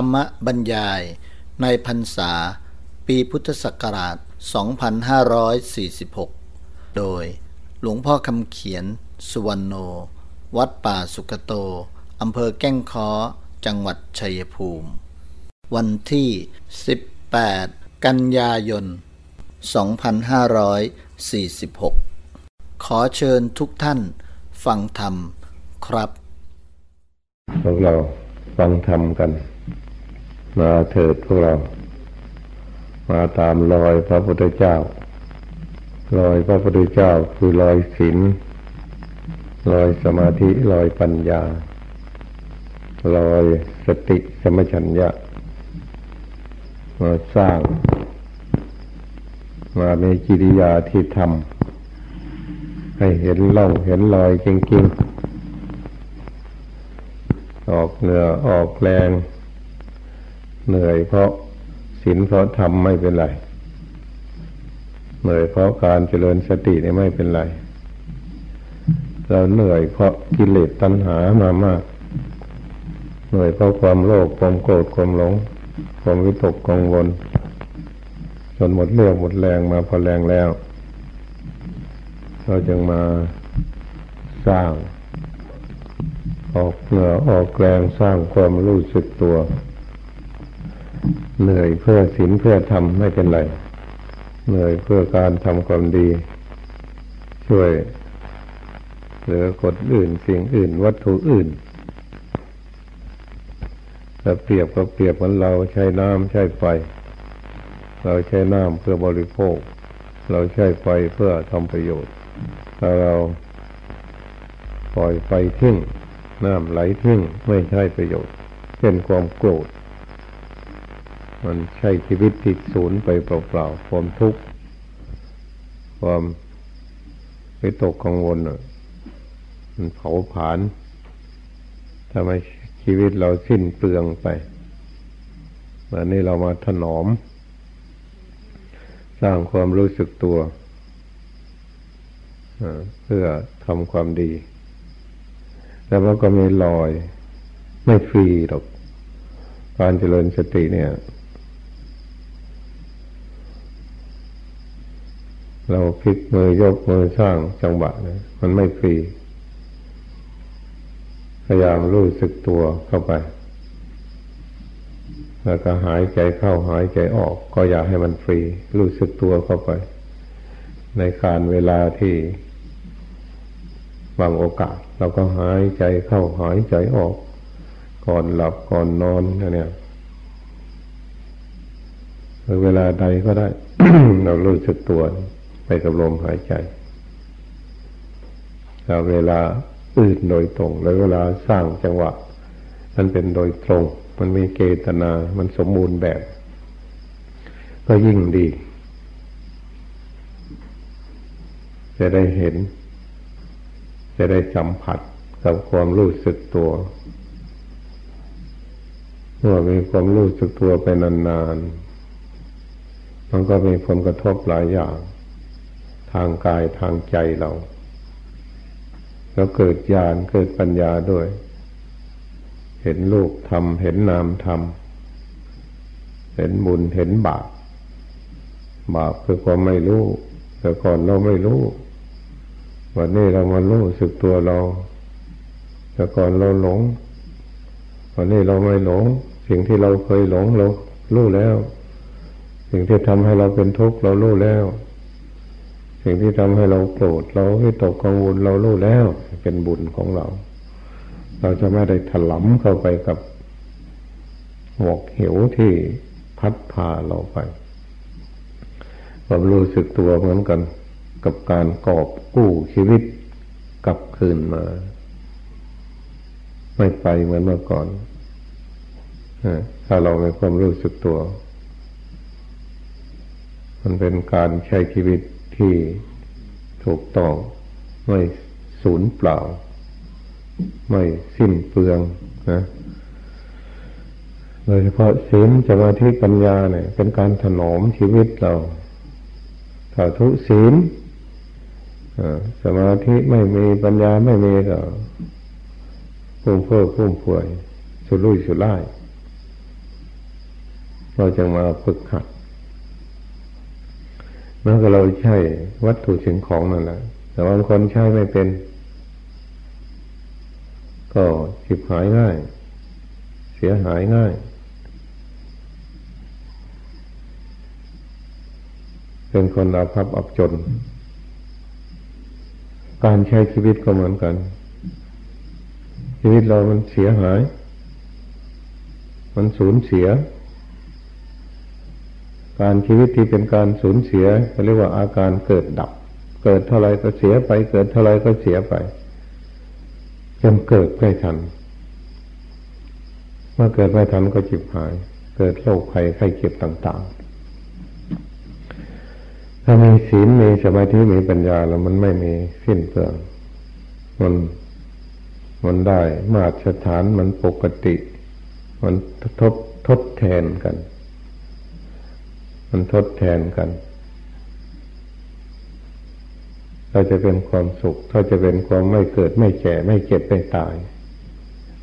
รรมบรรยายในพรรษา ปีพุทธศักราช 2546 โดยหลวงพ่อคำเขียน สุวรรณโน วัดป่าสุกโต อำเภอแก้งค้อ จังหวัดชัยภูมิ วันที่ 18 กันยายน 2546 ขอเชิญทุกท่านฟังธรรมครับพวกเราฟังธรรมกัน มาเถิดพวกเรา มาตามรอยพระพุทธเจ้า รอยพระพุทธเจ้าคือรอยศีลรอยสมาธิรอยปัญญา รอยสติสมัชัญญะ มาสร้าง มาในกิริยาที่ทำให้เห็นล่องเห็นรอยจริงๆ ออกเหนือออกแรง เหนื่อยเพราะศีลเพราะธรรมไม่เป็นไร เหนื่อยเพราะการเจริญสตินี่ไม่เป็นไร เราเหนื่อยเพราะกิเลสตัณหามามาก เหนื่อยเพราะความโลภความโกรธความหลง ความวิตกกังวล จนหมดเรื่องหมดแรงมาพอแรงแล้ว เราจึงมาสร้าง ออกเหนือออกแรงสร้างความรู้สึกตัว เหนื่อยเพื่อศีลเพื่อทำไม่เป็นไรเหนื่อยเพื่อการทำความดี ช่วยเหลือกดอื่นสิ่งอื่น วัตถุอื่นแต่เปรียบก็เปรียบเหมือนเราใช้น้ำใช้ไฟ เราใช้น้ำเพื่อบริโภค เราใช้ไฟเพื่อทำประโยชน์ถ้าเราปล่อยไฟทิ้งน้ำไหลทิ้งไม่ใช่ประโยชน์เช่นความโกรธ มันใช้ชีวิตติดศูนย์ไปเปล่าๆ ความทุกข์ ความวิตกกังวลมันเผาผลาญทำให้ชีวิตเราสิ้นเปลืองไปวันนี้เรามาถนอม สร้างความรู้สึกตัว เพื่อทำความดี แต่ว่าก็ไม่ลอย ไม่ฟรีหรอก การเจริญสติเนี่ย เราพลิกมือยกมือสร้างจังหวะเนี่ยมันไม่ฟรี พยายามรู้สึกตัวเข้าไป แล้วก็หายใจเข้าหายใจออก ก็อย่าให้มันฟรี รู้สึกตัวเข้าไป ในการเวลาที่บางโอกาส เราก็หายใจเข้าหายใจออก ก่อนหลับก่อนนอนเนี่ยหรือเวลาใดก็ได้ เรารู้สึกตัว ไปกับลมหายใจแล้วเวลาอื่นโดยตรง แล้วเวลาสร้างจังหวะมันเป็นโดยตรง มันมีเกตนา มันสมบูรณ์แบบ ก็ยิ่งดี จะได้เห็น จะได้สัมผัสกับความรู้สึกตัวเมื่อมีความรู้สึกตัวไปนานๆ มันก็มีผลกระทบหลายอย่าง ทางกายทางใจเราแล้วเกิดญาณเกิดปัญญาด้วย เห็นลูกทำเห็นนามทำเห็นบุญเห็นบาปบาปคือความไม่รู้ แต่ก่อนเราไม่รู้ วันนี้เรามารู้สึกตัวเรา แต่ก่อนเราหลง วันนี้เราไม่หลง สิ่งที่เราเคยหลงเรารู้แล้ว สิ่งที่ทำให้เราเป็นทุกข์เรารู้แล้ว สิ่งที่ทำให้เราโกรธเราให้ตกกังวลเรารู้แล้ว เป็นบุญของเรา เราจะไม่ได้ถลำเข้าไปกับหวกเหวที่พัดพาเราไปความรู้สึกตัวเหมือนกัน กับการกอบกู้ชีวิตกลับคืนมา ไม่ไปเหมือนเมื่อก่อนถ้าเรามีความรู้สึกตัว มันเป็นการใช้ชีวิต ที่ถูกต้องไม่สูญเปล่า ไม่สิ้นเปลืองนะโดยเฉพาะศีลสมาธิปัญญาเนี่ย เป็นการถนอมชีวิตเราถ้าทุศีลสมาธิไม่มีปัญญาไม่มีก็พุ่มเพ้อพุ่มพวยสุรุ่ยสุร่าย เราจะมาฝึกหัด เมื่อเราใช้วัตถุสิ่งของนั่นแหละ แต่บางคนใช้ไม่เป็น ก็ฉิบหายง่าย เสียหายง่าย เป็นคนอาภัพอับจน การใช้ชีวิตก็เหมือนกัน ชีวิตเรามันเสียหาย มันสูญเสีย การชีวิตที่เป็นการสูญเสียเขาเรียกว่าอาการเกิดดับ เกิดเท่าไรก็เสียไป เกิดเท่าไรก็เสียไปจนเกิดไม่ทัน เมื่อเกิดไม่ทันก็จิบหาย เกิดโรคภัยไข้เจ็บต่างๆ ถ้ามีศีลมีสมาธิมีปัญญาแล้วมันไม่มีสิ้นเปลืองมันมันได้มาตรฐานมันปกติ มันทบทดแทนกัน มันทดแทนกันเราจะเป็นความสุขเราจะเป็นความไม่เกิดไม่แก่ไม่เจ็บไม่ตาย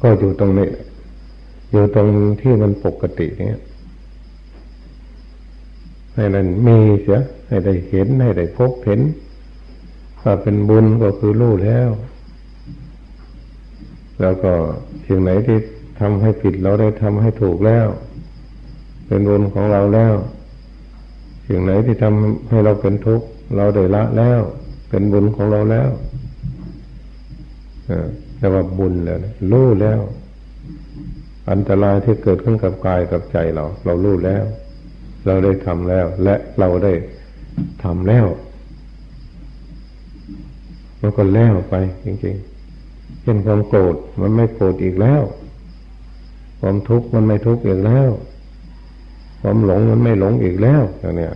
ก็อยู่ตรงนี้ อยู่ตรงที่มันปกติเนี้ยให้นั้นมีเสีย ให้ได้เห็น ให้ได้พบเห็นถ้าเป็นบุญก็คือรู้แล้ว แล้วก็สิ่งไหนที่ทำให้ผิดเราได้ทำให้ถูกแล้ว เป็นบุญของเราแล้ว สิ่งไหนที่ทำให้เราเป็นทุกข์เราได้ละแล้ว เป็นบุญของเราแล้วแต่ว่าบุญแล้วรู้แล้ว อันตรายที่เกิดขึ้นกับกายกับใจเรา เรารู้แล้ว เราได้ทำแล้ว และเราได้ทำแล้วมันก็แล้วไปจริงๆเช่นความโกรธมันไม่โกรธอีกแล้ว ความทุกข์มันไม่ทุกข์อีกแล้ว ความหลงมันไม่หลงอีกแล้วอย่างนี้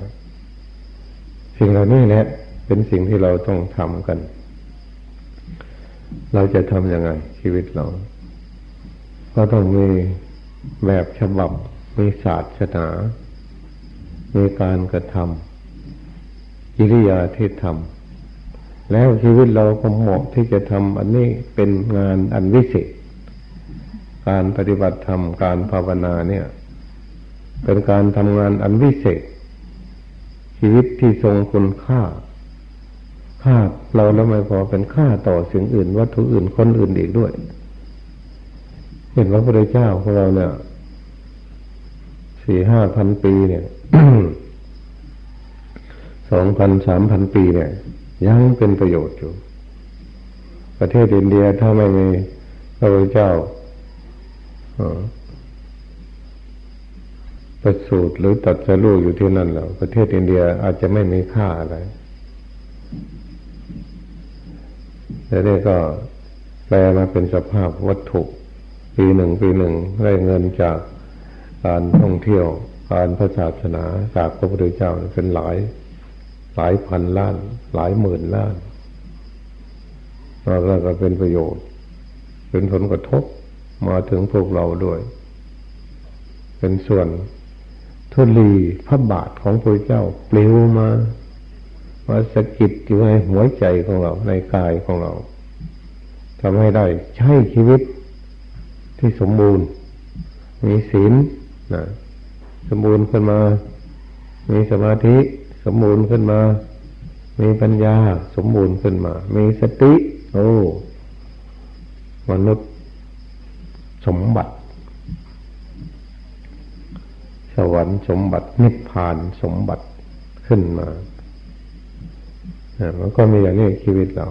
สิ่งเหล่านี้แหละเป็นสิ่งที่เราต้องทำกัน เราจะทำยังไง ชีวิตเรา ก็ต้องมีแบบฉบับ มีศาสนา มีการกระทำกิริยาที่ทำแล้วชีวิตเราก็เหมาะที่จะทำอันนี้เป็นงานอันวิเศษ การปฏิบัติธรรม การภาวนาเนี่ย เป็นการทำงานอันวิเศษ ชีวิตที่ทรงคุณค่า ค่าเราแล้วไม่พอเป็นค่าต่อสิ่งอื่น วัตถุอื่นคนอื่นอีกด้วย เห็นว่าพระเจ้าของเราเนี่ยสี่ห้าพันปีเนี่ยสองพันสามพันปีเนี่ย ยังเป็นประโยชน์อยู่ ประเทศอินเดียถ้าไม่มีพระเจ้าอ ประสูตรหรือตัดสรู้อยู่ที่นั่นแล้วประเทศอินเดียอาจจะไม่มีค่าอะไร แต่นี่ก็แปลมาเป็นสภาพวัตถุ ปีหนึ่งปีหนึ่งได้เงินจากการท่องเที่ยว การพระศาสนาจากพระพุทธเจ้าเป็นหลาย หลายพันล้าน หลายหมื่นล้านแล้วก็เป็นประโยชน์ เป็นผลกระทบมาถึงพวกเราด้วย เป็นส่วน ทุลีพระบาทของพระเจ้าปลิวมามาสะกิดอยู่ในหัวใจของเราในกายของเราทำให้ได้ใช้ชีวิตที่สมบูรณ์ มีศีลนะสมบูรณ์ขึ้นมา มีสมาธิสมบูรณ์ขึ้นมา มีปัญญาสมบูรณ์ขึ้นมา มีสติ โอ้มนุษย์สมบัติส วรรค์สมบัตินิพพานสมบัติขึ้นมาเนี่ยมันก็มีอย่างนี้ชีวิตเรา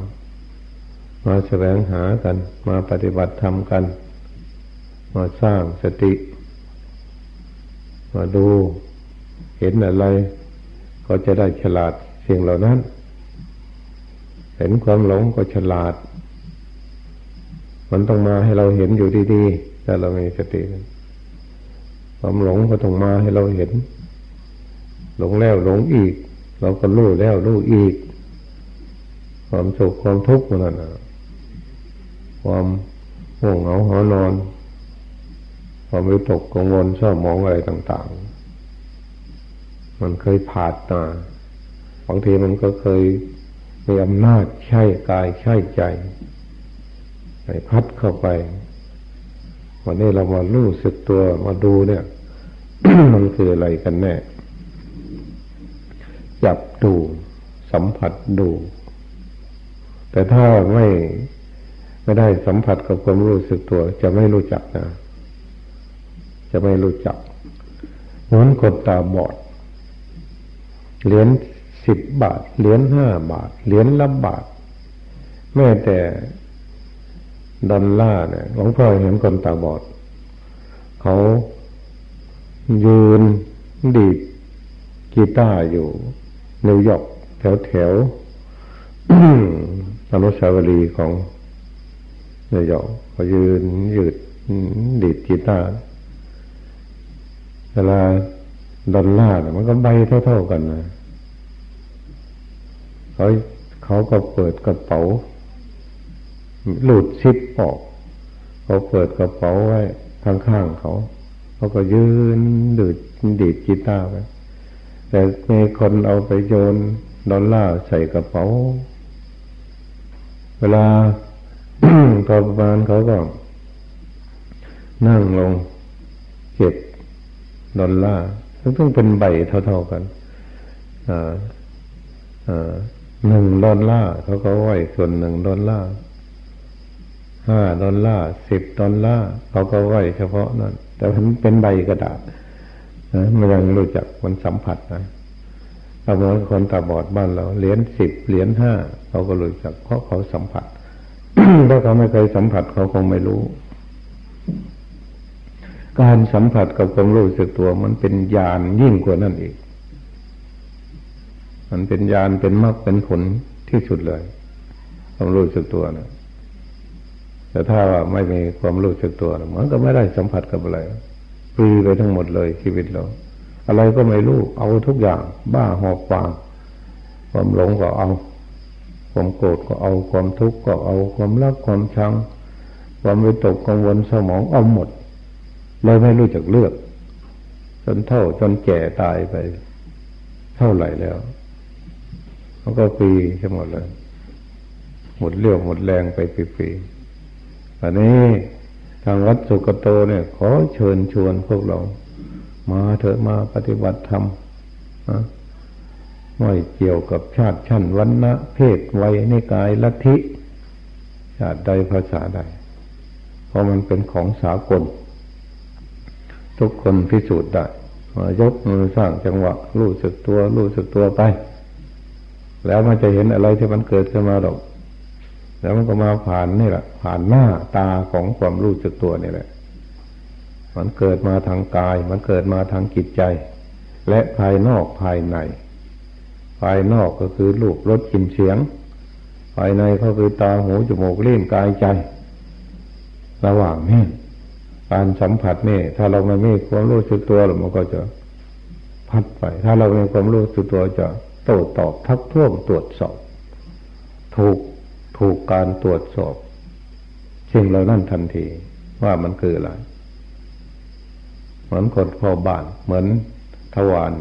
มาแสวงหากัน มาปฏิบัติธรรมกัน มาสร้างสติ มาดูเห็นอะไร ก็จะได้ฉลาดสิ่งเหล่านั้น เห็นความหลงก็ฉลาด มันต้องมาให้เราเห็นอยู่ดีๆ ถ้าเรามีสติ ความหลงก็ต้องมาให้เราเห็น หลงแล้วหลงอีก เราก็รู้แล้วรู้อีก ความสุขความทุกข์นั่นนะความห่วงเหงาหอนอน ความวิตกกังวลเศร้าหมองอะไรต่าง ๆ มันเคยผ่านมาบางทีมันก็เคยมีอำนาจใช่กายใช่ใจไปพัดเข้าไป วันนี้เรามารู้สึกตัวมาดูเนี่ย มันคืออะไรกันแน่ จับดู สัมผัสดู แต่ถ้าไม่ไม่ได้สัมผัสกับความรู้สึกตัว จะไม่รู้จักนะ จะไม่รู้จักเหมือนคนตาบอด เหรียญสิบบาท เหรียญห้าบาท เหรียญละบาท แม้แต่ ดอลลาเนี่ยหลวงพ่อเห็นคนตาบอด เขายืนดีดกีตาร์อยู่นิวยอร์กแถวแถวอนุสาวรีย์ของนิวยอร์กเขายืนยืดดีดกีตาร์เวลาดอลลาร์มันก็ใบเท่าๆกันนะเขาเขาก็เปิดกระเป๋า หลุดซิปออก เขาเปิดกระเป๋าไว้ข้างๆเขา เขาก็ยืนดืดดีดกีตาร์ไปแต่มีคนเอาไปโยนดอลลาร์ใส่กระเป๋า เวลาพอประมาณเขาก็ นั่งลงเก็บดอลลาร์ต้องเป็นใบเท่าๆกันหนึ่งดอลลาร์เขาก็ไว้ส่วนหนึ่งดอลลาร์ ห้าดอลลาร์สิบดอลลาร์เขาก็ไว้เฉพาะนั้น แต่มันเป็นใบกระดาษนะมันยังรู้จักมันสัมผัสนะเราเหมือนคนตาบอดบ้านเราเหรียญสิบเหรียญห้าเขาก็รู้จักเพราะเขาสัมผัสถ้าเขาไม่เคยสัมผัสเขาคงไม่รู้ การสัมผัสกับความรู้สึกตัว มันเป็นญาณยิ่งกว่านั่นอีก มันเป็นญาณเป็นมรรคเป็นผลที่สุดเลยความรู้สึกตัวนะ แต่ถ้าว่าไม่มีความรู้สึกตัวมันก็ไม่ได้สัมผัสกับอะไรฟรีไปทั้งหมดเลยชีวิตเรา อะไรก็ไม่รู้เอาทุกอย่าง บ้าหอบฟางความหลงก็เอา ความโกรธก็เอาความทุกข์ก็เอาความรักความชังความวิตกกังวลสมองเอาหมดเลยไม่รู้จักเลือก จนเท่าจนแก่ตายไป เท่าไหร่แล้วเขาก็ปีทั้งหมดเลยหมดเรี่ยวหมดแรงไปปีๆ อันนี้ทางวัดสุกโตเนี่ย ขอเชิญชวนพวกเรา มาเถอะมาปฏิบัติธรรมนะไม่เกี่ยวกับชาติชั้นวันนะเพศวัยนิกายลัทธิชาติใดภาษาใด เพราะมันเป็นของสากล ทุกคนพิสูจน์ได้ยกมือสร้างจังหวะรู้สึกตัวรู้สึกตัวไป แล้วมันจะเห็นอะไรที่มันเกิดขึ้นมาหรอก แล้วมันก็มาผ่านนี่แหละ ผ่านหน้าตาของความรู้สึกตัวนี่แหละ มันเกิดมาทางกาย มันเกิดมาทางจิตใจ และภายนอกภายใน ภายนอกก็คือรูปรสกลิ่นเสียง ภายในก็คือตาหูจมูกเล่นกายใจ ระหว่างนี้การสัมผัสนี่ถ้าเราไม่มีความรู้สึกตัวมันก็จะพัดไป ถ้าเรามีความรู้สึกตัวจะโต้ตอบทักท้วงตรวจสอบถูก ถูกการตรวจสอบสิ่งเรานั่นทันทีว่ามันคืออะไร เหมือนคนพอบ้าน เหมือนทวาร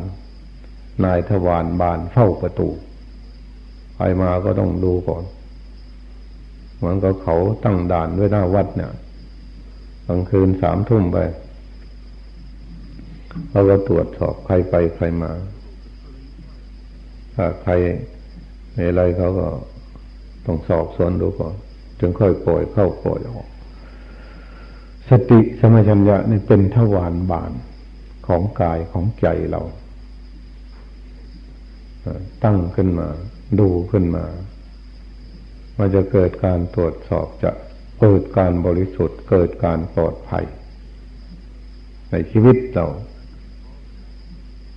นายทวารบานเฝ้าประตูใครมาก็ต้องดูก่อน เหมือนกับเขาตั้งด่านไว้หน้าวัดเนี่ยกลางคืนสามทุ่มไปเราก็ตรวจสอบใครไปใครมาถ้าใครในอะไรเขาก็ ต้องสอบสวนดูก่อน จึงค่อยปล่อยเข้าปล่อยออก สติสมัชัญญะนี่เป็นทวารบานของกายของใจเรา ตั้งขึ้นมา ดูขึ้นมา มันจะเกิดการตรวจสอบจะเกิดการบริสุทธิ์ เกิดการปลอดภัย ในชีวิตเรา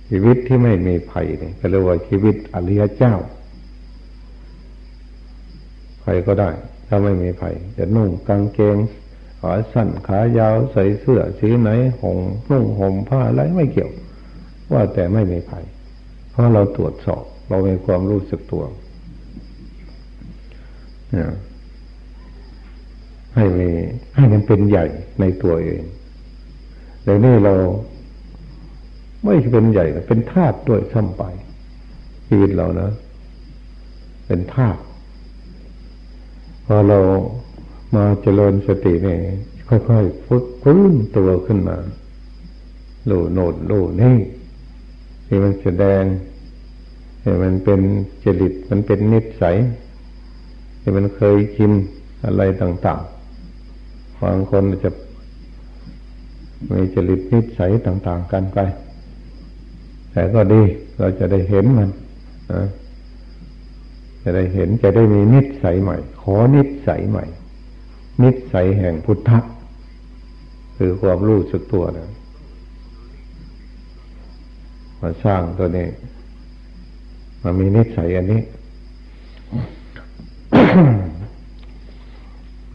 ชีวิตที่ไม่มีภัยนี่ก็เรียกว่าชีวิตอริยเจ้า ใครก็ได้ ถ้าไม่มีภัย จะนุ่งกางเกงขาสั้นขายาวใส่เสื้อสีไหนห่มนุ่งห่มผ้าอะไรไม่เกี่ยว ว่าแต่ไม่มีภัย เพราะเราตรวจสอบ เรามีความรู้สึกตัวให้มีให้มันเป็นใหญ่ในตัวเองเดี๋ยวนี้เราไม่เป็นใหญ่เป็นธาตุด้วยซ้ำไปชีวิตเรานะ เป็นธาตุ อเรามาเจริญสติเนี่ยค่อยๆฝึกพื้นตัวขึ้นมารู้โนดรู้นี่ที่มันแสดงที่มันเป็นจริตมันเป็นนิสัยที่มันเคยชินอะไรต่างๆบางคนจะมีจริตนิสัยต่าง ๆ กันไป แต่ก็ดีเราจะได้เห็นมันนะ จะได้เห็นจะได้มีนิสัยใหม่ ขอนิสัยใหม่ นิสัยแห่งพุทธะคือความรู้สึกตัวนะมาสร้างตัวนี้มามีนิสัยอันนี้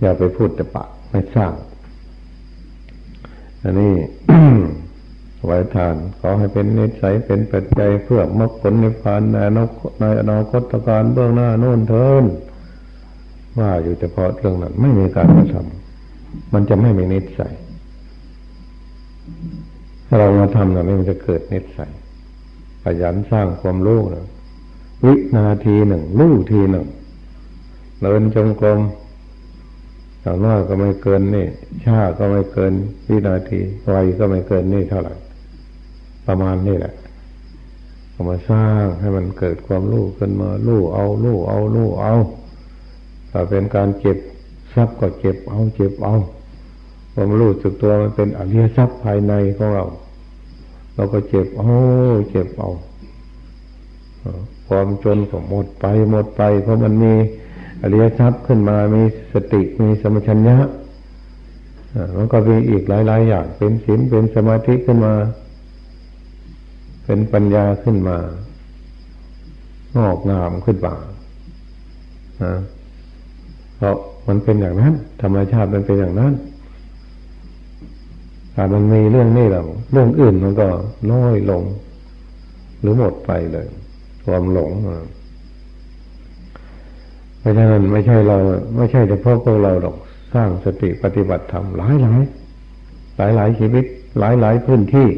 อย่าไปพูดแต่ปะไม่สร้าง อันนี้ ไว้ทาน ขอให้เป็นนิสัยเป็นปัจจัยเพื่อมรรคผลนิพพานในอนาคตในอนาคตการเบื้องหน้าโน่นเทินว่าอยู่เฉพาะเรื่องนั้นไม่มีการกระทำมันจะไม่มีนิสัยถ้าเรามาทำแบบนี้มันจะเกิดนิสัยขยันสร้างความรู้นะวินาทีหนึ่งรู้ทีหนึ่งเดินจงกรมอย่างน้อยก็ไม่เกินนี่ช้าก็ไม่เกินวินาทีไวก็ไม่เกินนี่เท่าไหร่ ประมาณนี่แหละเอามาสร้างให้มันเกิดความรู้ขึ้นมารู้เอารู้เอารู้เอาถ้าเป็นการเก็บทรัพย์ก็เก็บเอาเก็บเอาความรู้สึกตัวมันเป็นอริยทรัพย์ภายในของเรา เราก็เจ็บเอาเจ็บเอาความจนก็หมดไปหมดไป เพราะมันมีอริยทรัพย์ขึ้นมา มีสติมีสมชัญญะมันก็มีอีกหลาย ๆ อย่างเป็นศีลเป็นสมาธิขึ้นมา เป็นปัญญาขึ้นมางอกงามขึ้นมาเพราะมันเป็นอย่างนั้น ธรรมชาติมันเป็นอย่างนั้นถ้ามันมีเรื่องนี้แล้วเรื่องอื่นมันก็น้อยลง หรือหมดไปเลย ความหลงเพราะฉะนั้นไม่ใช่เรา ไม่ใช่เฉพาะพวกเราหรอกสร้างสติปฏิบัติธรรมหลายหลายหลายหลายชีวิต หลายหลายพื้นที่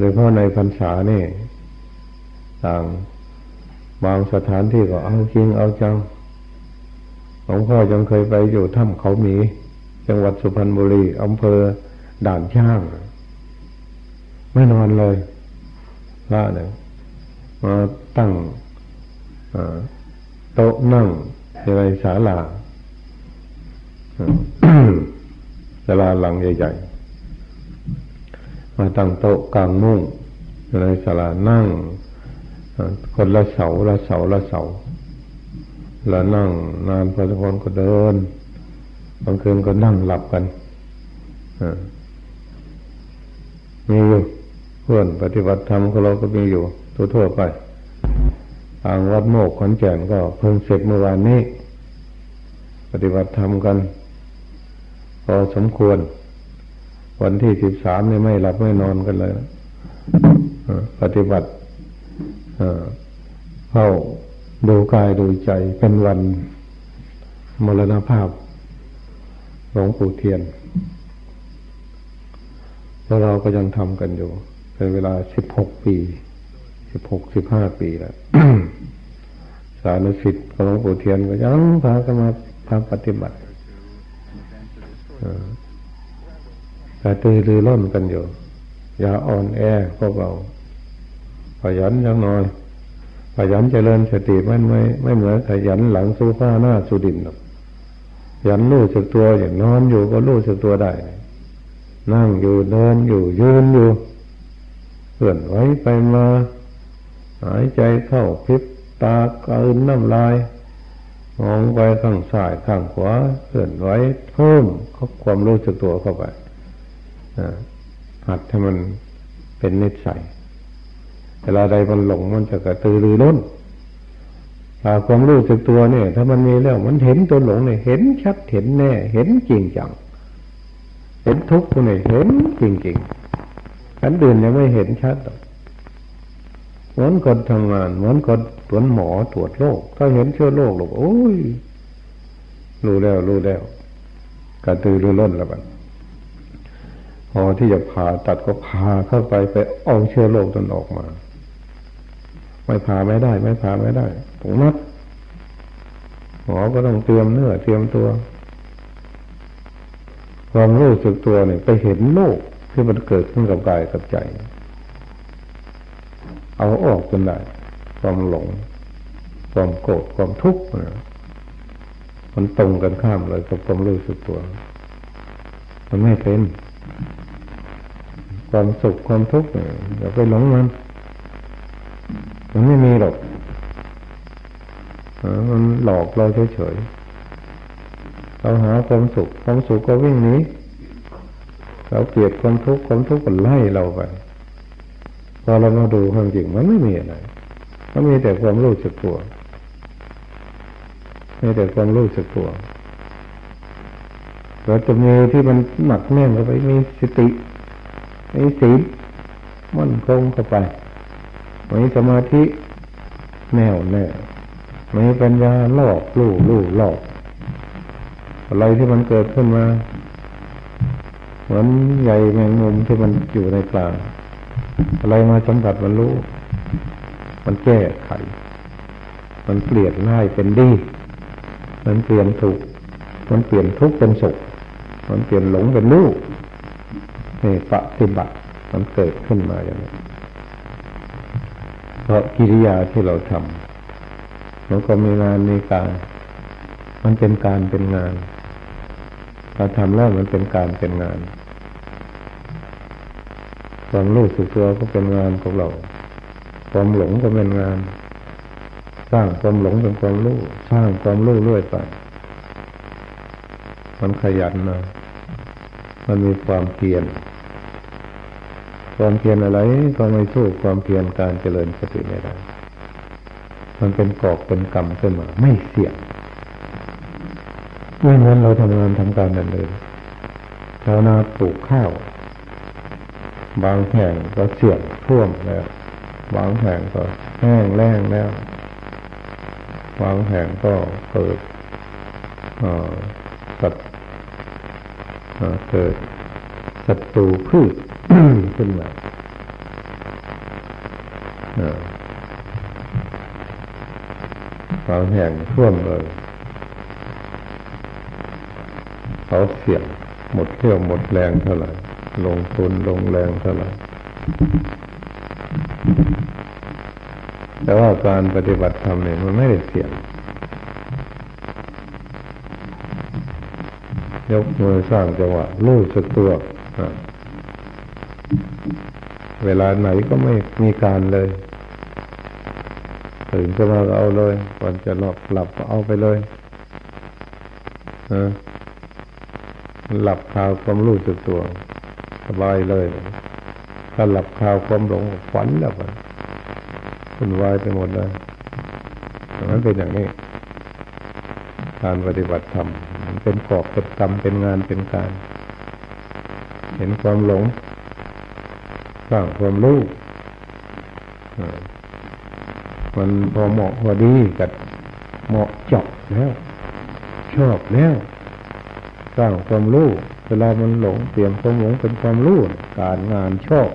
โดยเฉพาะในพรรษานี่ ต่างบางสถานที่ก็เอาจริงเอาจังหลวงพ่อยังเคยไปอยู่ถ้ำเขาหมี จังหวัดสุพรรณบุรีอำเภอด่านช่าง ไม่นอนเลยละเนี่ยมาตั้งโต๊ะนั่งในศาลาศาลาหลังใหญ่ๆ มาตั้งโต๊ะกลางมุ้งในศาลานั่ง คนละเสาละเสาละเสาแล้วนั่งนานพอสมควรก็เดินบางคืนก็นั่งหลับกันมีอยู่เพื่อนปฏิบัติธรรมของเราก็มีอยู่ทั่วๆไปทางวัดโมกขอนแก่นก็เพิ่งเสร็จเมื่อวานนี้ ปฏิบัติธรรมกัน พอสมควร วันที่สิบสามนี่ไม่หลับไม่นอนกันเลยปฏิบัติเข้าดูกายดูใจเป็นวันมรณภาพหลวงปู่เทียนแล้วเราก็ยังทำกันอยู่ เป็นเวลาสิบหกปีสิบหกสิบห้าปีแล้วสานุสิทธิ์ของหลวงปู่เทียนก็ยังพากันมาทำปฏิบัติ กระตือรือร้นกันอยู่ อย่าอ่อนแอพวกเราขยันยังน้อยขยันเจริญสติมันไม่ไม่เหมือนขยันหลังสู้ฟ้าหน้าสุดินหรอกยันรู้สึกตัวอย่างนอนอยู่ก็รู้สึกตัวได้ นั่งอยู่เดินอยู่ยืนอยู่เคลื่อนไหวไปมา หายใจเข้าพิบตาเกินน้ำลายมองไปข้างซ้ายข้างขวาเคลื่อนไหวเพิ่มความรู้สึกตัวเข้าไป หัดให้มันเป็นนิสัยเวลาใดมันหลงมันจะกระตือรือร้นความรู้สึกตัวเนี่ย ถ้ามันมีแล้วมันเห็นตัวหลงเนี่ยเห็นชัดเห็นแน่ เห็นจริงจังเห็นทุกข์เนี่ยเห็นจริงจริงอันอื่นยังไม่เห็นชัดเหมือนคนทำงานเหมือนคนตรวจหมอตรวจโรคถ้าเห็นเชื้อโรคหรอกโอ้ยรู้แล้วรู้แล้วกระตือรือร้นแล้วบัด พอที่จะผ่าตัดก็ผ่าเข้าไปไปเอาเชื้อโรคนั้นออกมา ไม่ผ่าไม่ได้ ไม่ผ่าไม่ได้ผมนัดหมอก็ต้องเตรียมเนื้อเตรียมตัว ความรู้สึกตัวเนี่ยไปเห็นโลกที่มันเกิดขึ้นกับกายกับใจ เอาออกจนได้ ความหลง ความโกรธความทุกข์มันตรงกันข้ามเลยกับความรู้สึกตัว มันไม่เป็น ความสุขความทุกข์อย่าไปหลงมัน มันไม่มีหรอกมันหลอกเราเฉยๆเราหาความสุข ความสุขก็วิ่งหนีเราเกลียดความทุกข์ความทุกข์ก็ไล่เราไปพอเรามาดูความจริงมันไม่มีอะไรมันมีแต่ความรู้สึกตัวมีแต่ความรู้สึกตัวเราจะมีที่มันหนักแน่นเข้าไปมีสติ มีศีลมั่นคงเข้าไปมีสมาธิแน่วแน่มีปัญญาลอกลู่ลู่ลอก อะไรที่มันเกิดขึ้นมาเหมือนใหญ่แมงมุมที่มันอยู่ในกลางอะไรมาจำกัดมันรู้ มันแก้ไข มันเปลี่ยนง่ายเป็นดี มันเปลี่ยนถูก มันเปลี่ยนทุกข์เป็นสุข มันเปลี่ยนหลงเป็น เนี่ปฏิบัติมันเกิดขึ้นมาอย่างนี้เพราะกิริยาที่เราทำแล้วก็มีงานมีการ มันเป็นการเป็นงาน เราทำแล้วมันเป็นการเป็นงานความรู้สึกตัวก็เป็นงานของเรา ความหลงก็เป็นงาน สร้างความหลงเป็นความรู้ สร้างความรู้เรื่อยไป มันขยันนะ มันมีความเพียร ความเพียรอะไรก็ไม่สู้ความเพียรการเจริญสติไม่ได้ มันเป็นกอกเป็นกรรมขึ้นมา ไม่เสี่ยงเมื่อนั้นเราทำงานทำการนั่นเลยชาวนาปลูกข้าว บางแห่งก็เสื่อมท่วมแล้ว บางแห่งก็แห้งแล้งแล้ว บางแห่งก็เกิดสัตว์เกิดศัตรูพืช ขึ้นมาบางแห่งท่วมเลยเขาเสี่ยงหมดเที่ยวหมดแรงเท่าไหร่ ลงทุนลงแรงเท่าไหร่แต่ว่าการปฏิบัติธรรมเนี่ยมันไม่ได้เสี่ยง ยกมือสร้างจังหวะรู้สึกตัวอ่า เวลาไหนก็ไม่มีการเลยตื่นขึ้นมาก็เอาเลยวันจะหลับหลับก็เอาไปเลยหลับคาวความรู้สึกตัว สบายเลย ถ้าหลับคาวความหลงฝันแล้วมันคุณวายไปหมดเลยมันเป็นอย่างนี้ การปฏิบัติธรรมมันเป็นกอบเป็นกรรมเป็นงานเป็นการ เห็นความหลง สร้างความรู้มันพอเหมาะพอดีกับเหมาะเจาะแล้ว ชอบแล้ว สร้างความรู้เวลามันหลงเปลี่ยนความหลงเป็นความรู้การงานชอบ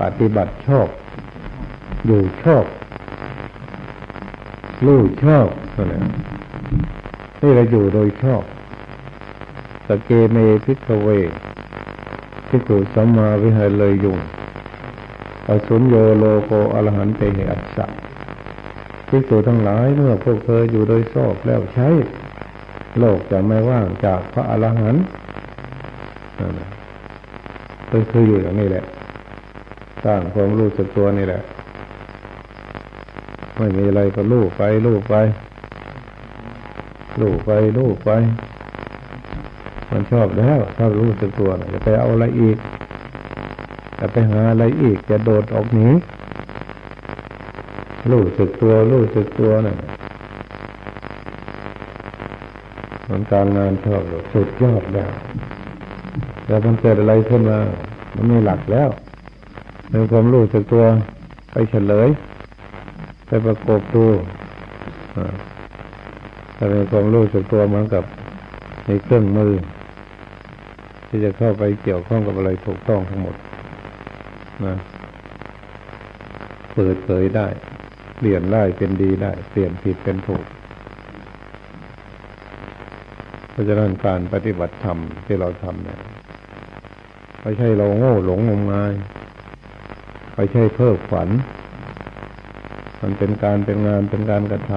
ปฏิบัติชอบ อยู่ชอบรู้ชอบนั่นแหละนี่เราอยู่โดยชอบสเกเมพิกเว พิกุสัมมาวิหารเลยยุงอสุญโยโลโกอรหันเตหิอัสสะพิกุทั้งหลายเมื่อพวกเธออยู่โดยชอบแล้วใช้ โลกจะไม่ว่างจากพระอรหันต์ก็คืออยู่อย่างนี้แหละสร้างความรู้สึกตัวนี่แหละ ไม่มีอะไรก็ลู่ไปลู่ไปลู่ไปลู่ไป ชอบแล้วถ้ารู้สึกตัวจะไปเอาอะไรอีกจะไปหาอะไรอีกจะโดดออกหนีรู้สึกตัวรู้สึกตัวนะ่ะมันการงานชอบสุดยอดแล้วแล้วมันเกิดอะไรขึ้นมา มันมีหลักแล้วในความรู้สึกตัวไปเฉลย ไปประกบดูถ้าในความรู้สึกตัวเหมือนกับ ในเครื่องมือ ที่จะเข้าไปเกี่ยวข้องกับอะไรถูกต้องทั้งหมดนะเปิดเผยได้ เปลี่ยนได้เป็นดีได้ เปลี่ยนผิดเป็นถูก เพราะฉะนั้นการปฏิบัติธรรมที่เราทำเนี่ยไม่ใช่เราโง่หลงงมงายไม่ใช่เพ้อฝัน มันเป็นการเป็นงานเป็นการกระท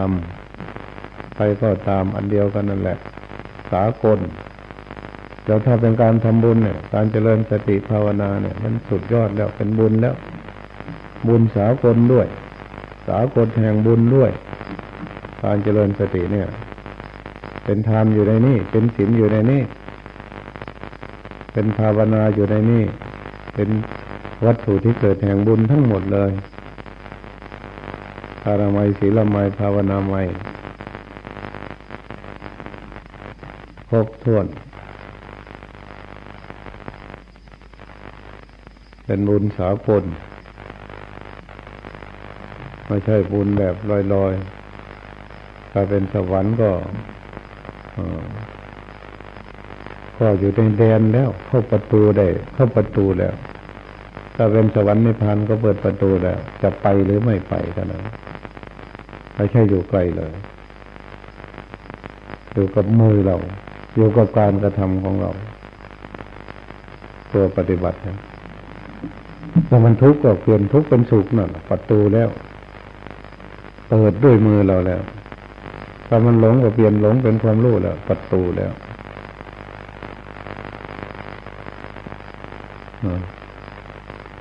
ำไปก็ตามอันเดียวกันนั่นแหละ สากล แล้วถ้าเป็นการทำบุญเนี่ย การเจริญสติภาวนาเนี่ย มันสุดยอดแล้วเป็นบุญแล้ว บุญสากลด้วย สากลแห่งบุญด้วย การเจริญสติเนี่ย เป็นธรรมอยู่ในนี่เป็นศีลอยู่ในนี่เป็นภาวนาอยู่ในนี่เป็นวัตถุที่เกิดแห่งบุญทั้งหมดเลยภารมัยศีลมัยภาวนามัยครบถ้วน เป็นบุญสากลไม่ใช่บุญแบบลอยๆ ถ้าเป็นสวรรค์ก็ก็อยู่ในแดนแล้ว เข้าประตูได้ เข้าประตูแล้ว ถ้าเป็นสวรรค์นิพพานก็เปิดประตูแล้ว จะไปหรือไม่ไปกันนะไม่ใช่อยู่ไกลเลย อยู่กับมือเรา อยู่กับการกระทำของเรา ตัวปฏิบัตินะ ถ้ามันทุกข์ก็เปลี่ยนทุกข์เป็นสุขนั่นประตูแล้วเปิดด้วยมือเราแล้วถ้ามันหลงก็เปลี่ยนหลงเป็นความรู้แล้วประตูแล้ว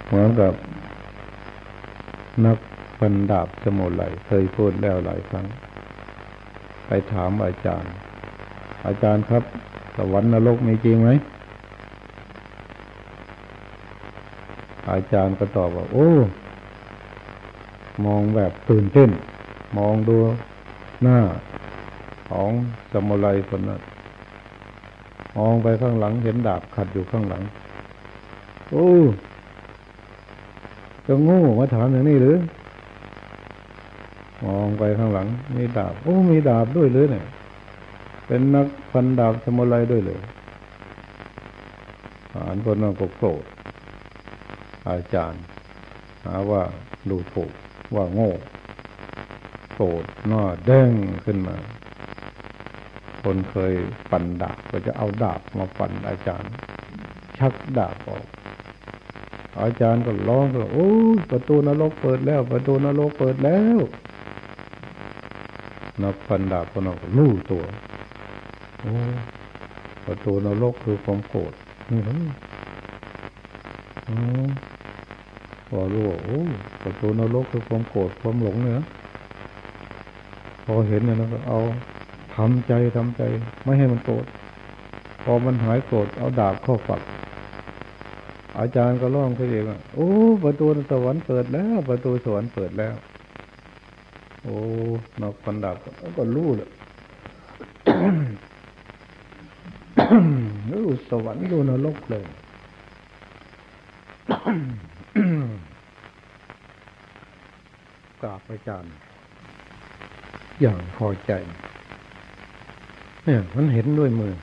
เหมือนกับนักฟันดาบสมุไหลเคยพูดแล้วหลายครั้ง ไปถามอาจารย์ อาจารย์ครับสวรรค์นรกมีจริงไหม อาจารย์ก็ตอบว่า โอ้ มองแบบตื่นเต้น มองดูหน้าของสมุไรคนนั้นมองไปข้างหลังเห็นดาบขัดอยู่ข้างหลัง โอ้จะโง่มาถามอย่างนี้หรือ มองไปข้างหลัง มีดาบ โอ้ มีดาบด้วยเลยเนี่ย เป็นนักฟันดาบสมุไรด้วยเลย อ่านคนนั้นก็โกรธ อาจารย์ หาว่าดูถูกว่าโง่โกรธหน้าแดงขึ้นมา คนเคยปั่นดาบก็จะเอาดาบมาปั่นอาจารย์ ชักดาบออก อาจารย์ก็ร้องก็โอ้ประตูนรกเปิดแล้ว ประตูนรกเปิดแล้วนักพันดาบคนนั้นก็รู้ตัวโอ้ประตูนรกคือความโกรธอ๋อ พอรู้โอ้ประตูนรกคือความโกรธความหลงเนี่ยพอเห็นเนี่ยนะก็เอาทำใจทำใจ ไม่ให้มันโกรธพอมันหายโกรธเอาดาบเข้าฝัก อาจารย์ก็ร้องไปเองว่าโอ้ประตูสวรรค์เปิดแล้ว ประตูสวรรค์เปิดแล้ว โอ้นกพันดับก็รู้เลยรู้สวรรค์รู้นรกเลย กราบอาจารย์ อย่างพอใจ เนี่ย มันเห็นด้วยมือ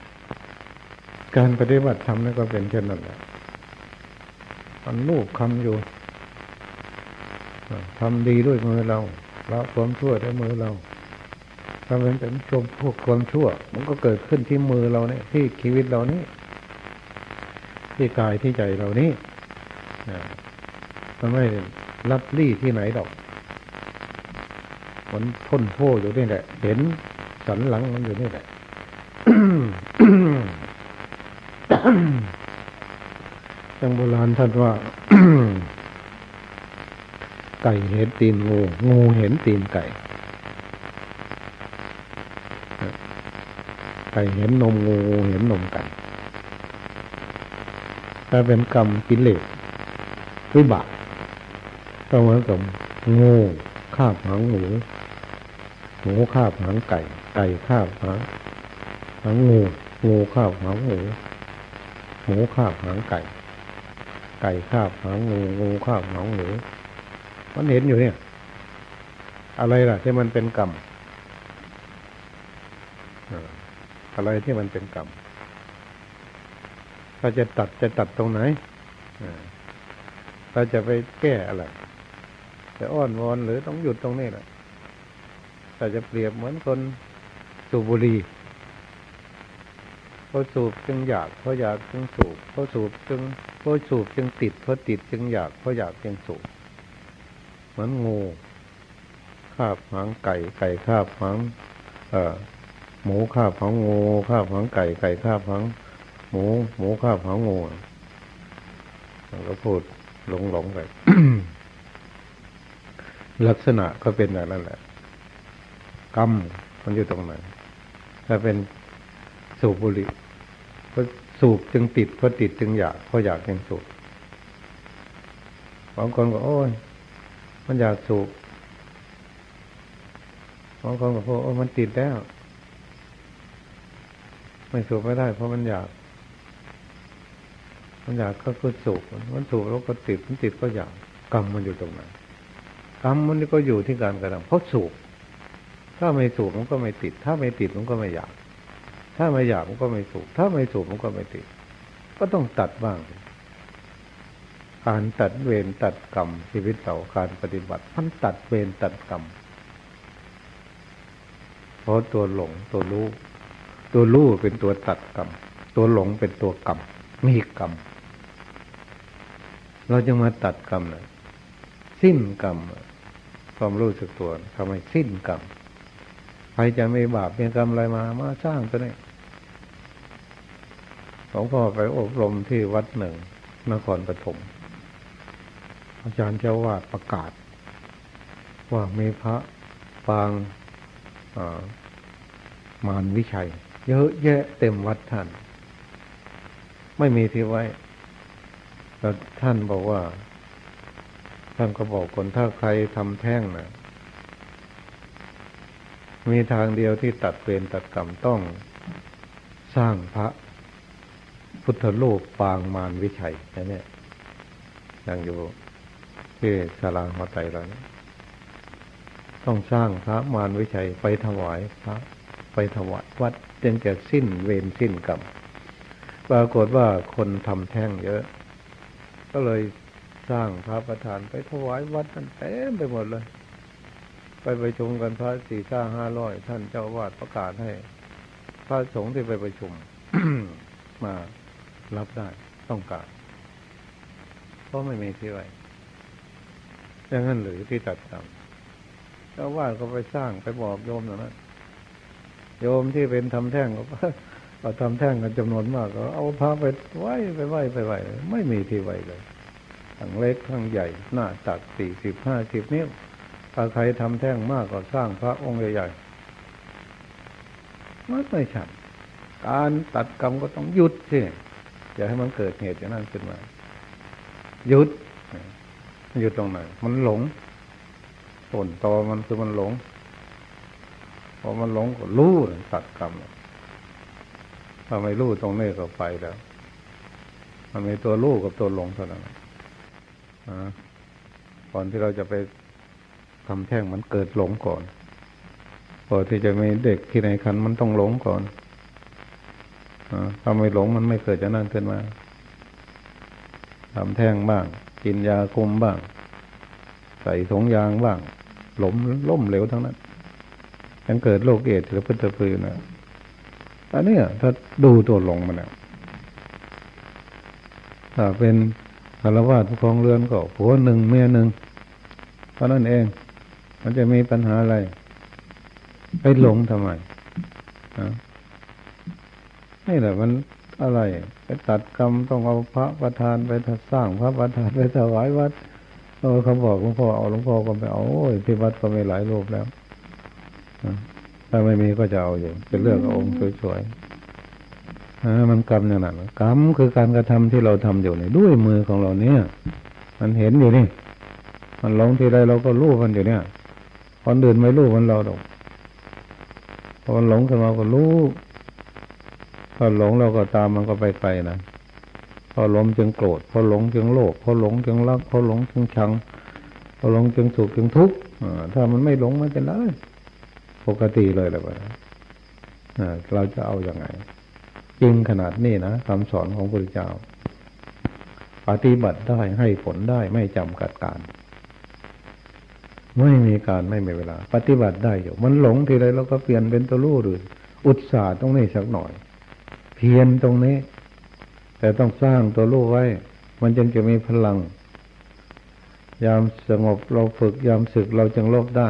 การปฏิบัติธรรมนี่ก็เป็นเช่นนั้นแหละมันลูกคำอยู่ทำดีด้วยมือเราละความชั่วด้วยมือเราถ้ามันเป็นชมพวกความชั่ว มันก็เกิดขึ้นที่มือเราเนี่ย ที่ชีวิตเรานี่ที่กายที่ใจเรานี่มันไม่รับรี่ที่ไหนดอก มันพ้นโพอยู่นี่แหละ เห็นสันหลังมันอยู่นี่แหละจังโบราณท่านว่า ไก่เห็นตีนงู งูเห็นตีนไก่ ไก่เห็นนมงูเห็นนมไก่ถ้าเป็นกรรมกิเลสวิบากก็เหมือนกับงูคาบหางหมู หมูคาบหางไก่ ไก่คาบหางหางงูงูคาบหางหมูหมูคาบหางไก่ ไก่ข้าบหางงูงูข้าบหางหมูมันเห็นอยู่เนี่ย อะไรล่ะ ที่มันเป็นกรรมอะไรที่มันเป็นกรรมถ้าจะตัดจะตัดตรงไหนถ้าจะไปแก้อะไรจะอ้อนวอนหรือต้องหยุดตรงนี้แหละ ถ้าจะเปรียบเหมือนคนสูบบุหรี่ราะสูบจึงอยากเพราะอยากจึงสูบเพราะสูบจึงเพราะสูบจึงติดเพราะติดจึงอยากเพราะอยากจึงสูบเหมือนงูคาบหางไก่ ไก่คาบหางเอ่อหมูคาบหางงูคาบหางไก่ ไก่คาบหางหมู หมูคาบหางงูก็พูดหลงหลงไปลักษณะก็เป็นอย่างนั้นแหละ กรรมมันอยู่ตรงไหนถ้าเป็นสูบบุหรี่เพราะสูบจึงติดเพราะติดจึงอยากเพราะอยากจึงสูบบางคนก็โอ้ยมันอยากสูบบางคนก็โอ้มันติดแล้ว ไม่สูบไม่ได้ เพราะมันอยาก มันอยากก็คือสูบมันสูบแล้วก็ติดมันติดก็อยากกรรมมันอยู่ตรงไหนกรรมมันก็อยู่ที่การกระทำเพราะสูบ ถ้าไม่สูบมันก็ไม่ติด ถ้าไม่ติดมันก็ไม่อยาก ถ้าไม่อยากมันก็ไม่สูบ ถ้าไม่สูบมันก็ไม่ติด ก็ต้องตัดบ้าง การตัดเวรตัดกรรมชีวิตเราการปฏิบัติมันตัดเวรตัดกรรมเพราะตัวหลงตัวรู้ตัวรู้เป็นตัวตัดกรรม ตัวหลงเป็นตัวกรรมมีกรรม เราจะมาตัดกรรมเลยสิ้นกรรมความรู้สึกตัวทำให้สิ้นกรรม ใครจะไม่บาปเป็นกรรมอะไรมา มาสร้างตัวนี้หลวงพ่อไปอบรมที่วัดหนึ่งนครปฐมอาจารย์เจ้าวาดประกาศ ว่ามีพระปางมารวิชัย เยอะแยะเต็มวัดท่าน ไม่มีที่ไว้แล้วท่านบอกว่า ท่านก็บอกคนถ้าใครทำแท่งนะ มีทางเดียวที่ตัดเวรตัดกรรมต้องสร้างพระพุทธรูปปางมารวิชัยนี่เนี่ยยังอยู่ที่สาราหัวใจเราเนี่ยต้องสร้างพระมารวิชัยไปถวายพระไปถวายวัดจึงจะสิ้นเวรสิ้นกรรมปรากฏว่าคนทำแท่งเยอะ ก็เลยสร้างพระประธานไปถวายวัดนั่นเต็มไปหมดเลย ไปไปชุมกันพระสี่ห้าห้าร้อยท่านเจ้าวาดประกาศให้ พระสงฆ์ที่ไปประชุมมารับได้ต้องการเพราะไม่มีที่ไว้อย่างนั้นหรือที่ตัดทำเจ้าวาดก็ไปสร้างไปบอกโยมนั้นโยมที่เป็นทำแท่งก็ก็ทำแท่งกันจำนวนมากก็เอาพระไปไว้ไปไว้ไปไว้ไม่มีที่ไว้เลยทั้งเล็กทั้งใหญ่ หน้าตักสี่สิบห้าสิบนิ้ว ถ้าใครทำแท่งมากก็สร้างพระองค์ใหญ่ๆมันไม่ฉันการตัดกรรมก็ต้องหยุดสิอย่าให้มันเกิดเหตุอย่างนั้นขึ้นมาหยุดหยุดตรงไหนมันหลงต้นตอมันคือมันหลงพอมันหลงก็รู้ตัดกรรมถ้าไม่รู้ตรงนี้ก็ไปแล้ว มันมีตัวรู้กับตัวหลงเท่านั้นก่อนที่เราจะไป ทำแท่งมันเกิดหลงก่อนพอที่จะมีเด็กที่ในคันมันต้องหลงก่อนอถ้าไม่หลงมันไม่เกิดจะนั่นขึ้นมาทำแท่งบ้าง กินยาคุมบ้าง ใส่สงยางบ้าง หลมล่มเหลวทั้งนั้นยังเกิดโรคเอดส์หรือพุทธพืนนะอันนี้ถ้าดูตัวหลงมันเนี่ยถ้าเป็นคารวะผู้ครองเรือนก็ผัวหนึ่งเมียหนึ่งเท่านั้นเอง มันจะมีปัญหาอะไร ไปหลงทำไมนี่แหละมันอะไร ไปตัดกรรมต้องเอาพระประธานไปสร้าง พระประธานไปถวายวัดเออเขาบอกหลวงพ่อเอาหลวงพ่อก็ไปเอาโอ้ยที่วัดก็ไมีหลายรูปแล้วถ้าไม่มีก็จะเอาอยู่เป็นเรื่ององค์สวยๆมันกรรมอย่างนั้นกรรมคือการกระทำที่เราทำอยู่นี่ด้วยมือของเราเนี่ย มันเห็นอยู่นี่ มันหลงทีไรเราก็รู้มันอยู่เนี่ย คนอื่นไม่รู้มันเราดอกพอมันหลงขึ้นมาก็รู้พอหลงเราก็ตามมันก็ไปไกลนะพอหลงจึงโกรธพอหลงจึงโลภพอหลงจึงรักพอหลงจึงชังพอหลงจึงสุขจึงทุกข์ถ้ามันไม่หลงมันเป็นไรปกติเลยแหละเราจะเอาอยัางไงจริงขนาดนี้นะคำสอนของพระพุทธเจ้า ปฏิบัติได้ให้ผลได้ไม่จำกัดการ ไม่มีการไม่มีเวลา ปฏิบัติได้อยู่ มันหลงทีไรเราก็เปลี่ยนเป็นตัวรู้ดูอุตส่าห์ต้องนี่สักหน่อย เพียรตรงนี้ แต่ต้องสร้างตัวลูกไว้ มันจึงจะมีพลัง ยามสงบเราฝึกยามศึกเราจึงลบได้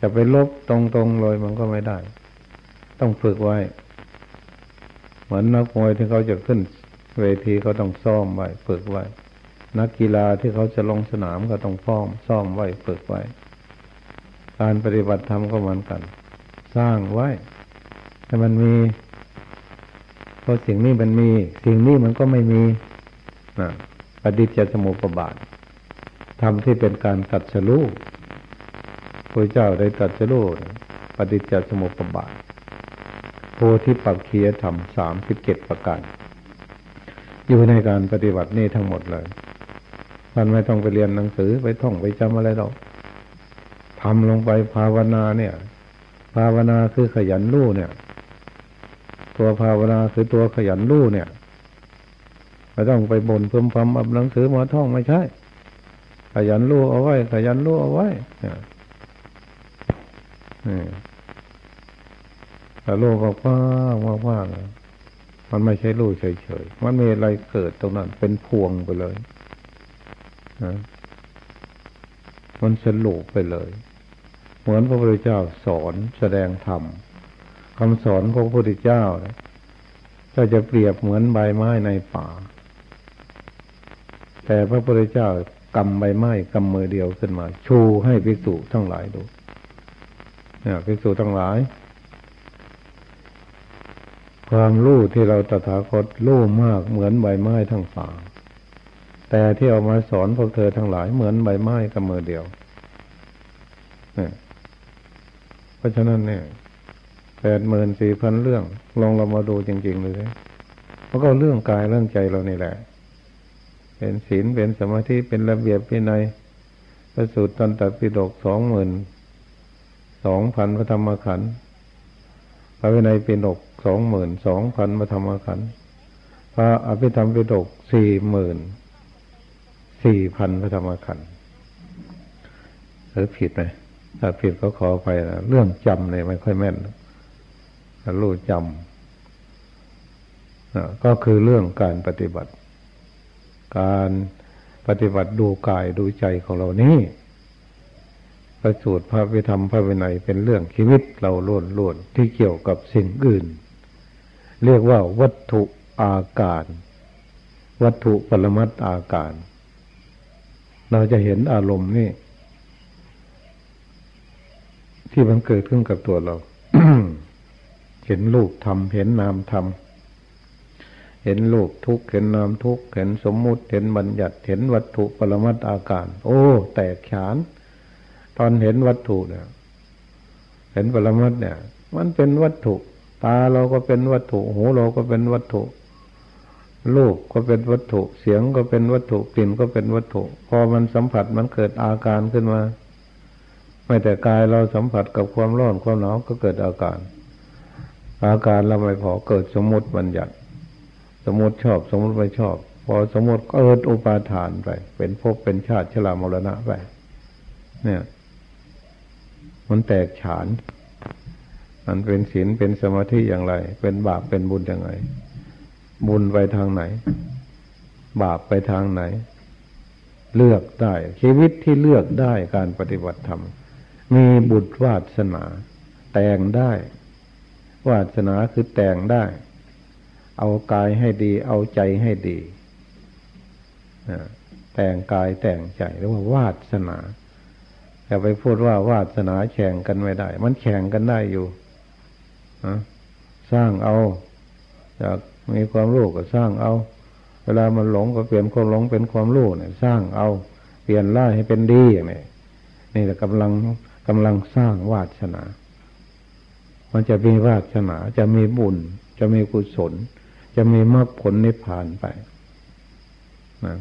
จะไปลบตรงๆเลยมันก็ไม่ได้ ต้องฝึกไว้ เหมือนนักมวยที่เขาจะขึ้น เวทีเขาต้องซ้อมไว้ฝึกไว้ นักกีฬาที่เขาจะลงสนามก็ต้องฟ้อมซ้อมไว้ฝึกไว้ การปฏิบัติธรรมก็เหมือนกัน สร้างไว้แต่มันมีเพราะสิ่งนี้มันมี สิ่งนี้มันก็ไม่มีนะปฏิจจสมุปบาททำที่เป็นการตัดสรู้พระเจ้าได้ตัดสรู้ปฏิจจสมุปบาทโพธิปักเคียธรรมสามสิบเจ็ดประการอยู่ในการปฏิบัตินี่ทั้งหมดเลย ท่านไม่ต้องไปเรียนหนังสือไปท่องไปจำอะไรหรอกทำลงไปภาวนาเนี่ย ภาวนาคือขยันรู้เนี่ย ตัวภาวนาคือตัวขยันรู้เนี่ยไม่ต้องไปบ่นเพิ่มพำอับหนังสือมาท่องไม่ใช่ ขยันรู้เอาไว้ ขยันรู้เอาไว้เนี่ยแต่โลกว่างว่างว่างมันไม่ใช่รู้เฉยๆมันมีอะไรเกิดตรงนั้นเป็นพวงไปเลย มันสรุปไปเลย เหมือนพระพุทธเจ้าสอนแสดงธรรมคำสอนของพระพุทธเจ้าก็จะเปรียบเหมือนใบไม้ในป่า แต่พระพุทธเจ้ากำใบไม้กำมือเดียวขึ้นมา ชูให้ภิกษุทั้งหลายดูเนี่ยภิกษุทั้งหลาย ความรู้ที่เราตถาคตรู้มากเหมือนใบไม้ทั้งป่า แต่ที่เอามาสอนพวกเธอทั้งหลายเหมือนใบไม้กำมือเดียวเนี่ยเพราะฉะนั้นเนี่ยแปดหมื่นสี่พันเรื่อง ลองเรามาดูจริงๆเลยมันก็เรื่องกายเรื่องใจเรานี่แหละ เป็นศีลเป็นสมาธิเป็นระเบียบพินัยพระสูตรตันตปิฎกสองหมื่นสองพันพระธรรมขันธ์พระวินัยปิฎกสองหมื่นสองพันพระธรรมขันธ์พระอภิธรรมปิฎกสี่หมื่น สี่พันพระธรรมขันธ์หรือผิดไหมถ้าผิดก็ขอไปนะเรื่องจำเนี่ยไม่ค่อยแม่นรู้จำก็คือเรื่องการปฏิบัติ การปฏิบัติดูกายดูใจของเรานี่ประสูตรพระวิธรรมพระวินัยเป็นเรื่องชีวิตเราล้วนล้วนที่เกี่ยวกับสิ่งอื่น เรียกว่าวัตถุอาการ วัตถุปรมัตอาการ เราจะเห็นอารมณ์นี่ ที่มันเกิดขึ้นกับตัวเรา เห็นรูปทำเห็นนามทำเห็นรูปทุกเห็นนามทุกเห็นสมมุติ เห็นบัญญัติ เห็นวัตถุปรมัตอาการ โอ้ แตกฉาน ตอนเห็นวัตถุเนี่ย เห็นปรมัตเนี่ย มันเป็นวัตถุ ตาเราก็เป็นวัตถุ หูเราก็เป็นวัตถุ รูปก็เป็นวัตถุ เสียงก็เป็นวัตถุ กลิ่นก็เป็นวัตถุ พอมันสัมผัสมันเกิดอาการขึ้นมา ไม่แต่กายเราสัมผัสกับความร้อนความหนาวก็เกิดอาการ อาการเราไม่พอเกิดสมมติบัญญัติ สมมติชอบ สมมติไม่ชอบ พอสมมติเกิดอุปาทานไป เป็นภพเป็นชาติชรามรณะไป เนี่ย มันแตกฉาน มันเป็นศีลเป็นสมาธิอย่างไร เป็นบาปเป็นบุญอย่างไร บุญไปทางไหน บาปไปทางไหน เลือกได้ ชีวิตที่เลือกได้การปฏิบัติธรรม มีบุตรวาสนา แต่งได้ วาสนาคือแต่งได้ เอากายให้ดี เอาใจให้ดีแต่งกายแต่งใจเรียกว่าวาสนาอย่าไปพูดว่าวาสนาแข่งกันไม่ได้ มันแข่งกันได้อยู่สร้างเอาจาก มีความรู้ก็สร้างเอา เวลามันหลงก็เปลี่ยนความหลงเป็นความรู้เนี่ย สร้างเอา เปลี่ยนร้ายให้เป็นดีอย่างนี้นี่แหละกำลังกำลังสร้างวาสนา มันจะมีวาสนา จะมีบุญ จะมีกุศล จะมีมรรคผลนิพพานไปนะ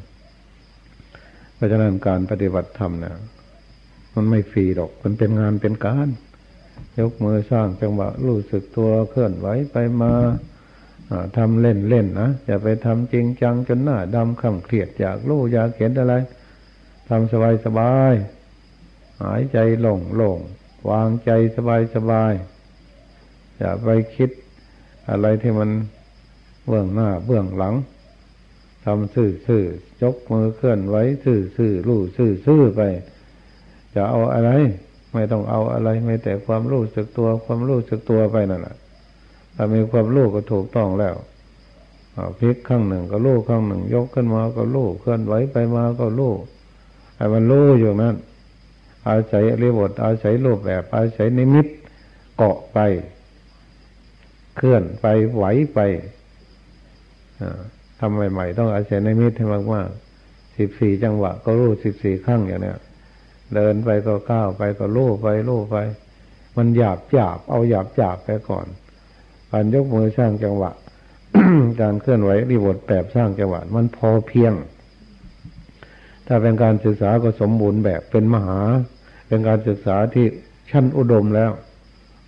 เพราะฉะนั้นการปฏิบัติธรรมเนี่ยมันไม่ฟรีหรอก มันเป็นงานเป็นการ ยกมือสร้างจังหวะรู้สึกตัวเคลื่อนไหวไปมา ทำเล่นเล่นนะอย่าไปทำจริงจังจนหน้าดำคำเครียดอยากรู้อยากเขียนอะไรทำสบายสบายหายใจหลงหลงวางใจสบายสบายอย่าไปคิดอะไรที่มันเบื้องหน้าเบื้องหลังทำซื่อซื่อยกมือเคลื่อนไหวซื่อซื่อรู้ซื่อซื่อไป จะเอาอะไร ไม่ต้องเอาอะไร ไม่แต่ความรู้สึกตัว ความรู้สึกตัวไปนั่นแหละ ถ้ามีความรู้ก็ถูกต้องแล้วพลิกข้างหนึ่งก็รู้ข้างหนึ่ง ยกขึ้นมาก็รู้เคลื่อนไหวไปมาก็รู้ให้มันรู้อยู่นั้น อาศัยรีบทอาศัยรูปแบบ อาศัยนิมิตเกาะไป เคลื่อนไปไหวไปทำใหม่ๆต้องอาศัยนิมิตให้มากๆสิบสี่จังหวะ ก็รู้สิบสี่ครั้งอย่างเนี้ยเดินไปก็ก้าวไปก็ลู่ไปลู่ไป มันหยาบหยาบเอาหยาบหยาบไปก่อน การยกมือสร้างจังหวะ การเคลื่อนไหวรีบทแบบสร้างจังหวะ มันพอเพียง ถ้าเป็นการศึกษาก็สมบูรณ์แบบเป็นมหา เป็นการศึกษาที่ชั้นอุดมแล้ว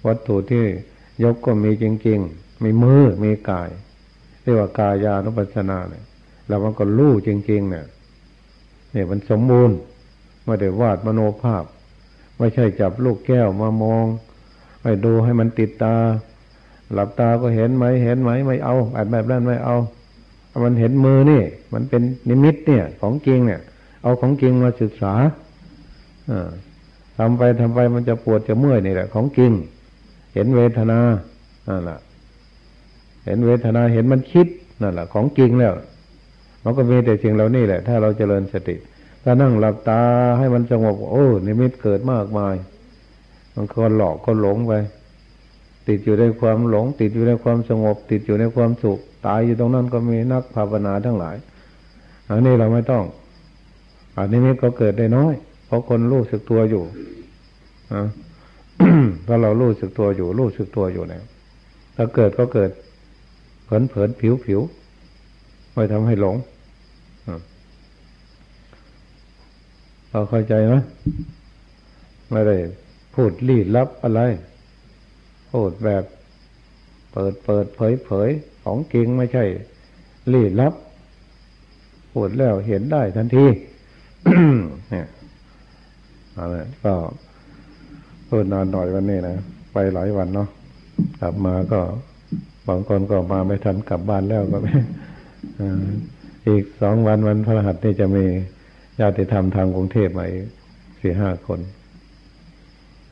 วัตถุที่ยกก็มีจริงๆมีมือมีกายเรียกว่ากายานุปัสสนาเนี่ยแล้วมันก็รู้จริงๆเนี่ยเนี่ยมันสมบูรณ์ไม่ได้วาดมโนภาพ ไม่ใช่จับลูกแก้วมามองไปดูให้มันติดตา หลับตาก็เห็นไหมเห็นไหมไม่เอาอัดแบบนั้นไม่เอา มันเห็นมือนี่ มันเป็นนิมิตเนี่ย ของจริงเนี่ย เอาของจริงมาศึกษาอทำไปทำไปมันจะปวดจะเมื่อยนี่แหละ ของจริง เห็นเวทนานั่นแหละเห็นเวทนาเห็นมันคิดนั่นแหละของจริงแล้ว มันก็มีแต่สิ่งเหล่านี้แหละ ถ้าเราเจริญสติถ้านั่งหลับตาให้มันสงบโอ้นิมิตเกิดมากมาย มันคนหลอกคนหลงไป ติดอยู่ในความหลง ติดอยู่ในความสงบ ติดอยู่ในความสุข ตายอยู่ตรงนั้นก็มีนักภาวนาทั้งหลาย อันนี้เราไม่ต้อง อันนี้มิตก็เกิดได้น้อย เพราะคนรู้สึกตัวอยู่อ่าถ้าเรารู้สึกตัวอยู่ รู้สึกตัวอยู่เนี่ยถ้าเกิดก็เกิดเผินเผินผิวผิวไม่ทำให้หลงเราเข้าใจไหมไม่ได้พูดลี้ลับอะไร พูดแบบ เปิดเปิดเผยเผยของจริงไม่ใช่ลี้ลับ พูดแล้วเห็นได้ทันทีเนี่ยอะไรก็พูดนานหน่อยวันนี้นะไปหลายวันเนาะกลับมาก็บางคนก็มาไม่ทันกลับบ้านแล้วก็อีกสองวันวันพระหัสนี่จะมีญาติธรรมทางกรุงเทพมาสี่ห้าคน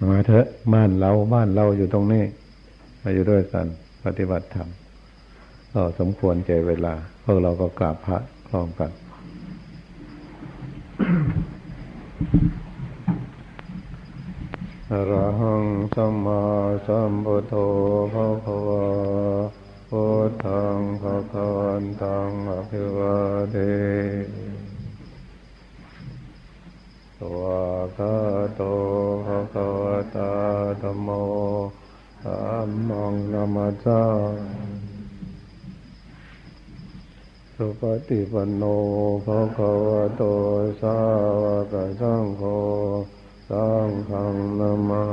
มาเถอะบ้านเราบ้านเราอยู่ตรงนี้มาอยู่ด้วยกัน ปฏิบัติธรรมก็สมควรใจเวลา พวกเราก็กราบพระพร้อมกันอรหังสัมมาสัมพุทโธภะคะวะพุทธังภะคะวันตังอภิวาเท วะคาโตภะคะวะตาธโมธัมมังนามาจาสุปฏิปันโนภะคะวะโตสาวกสังโฆสังฆนามา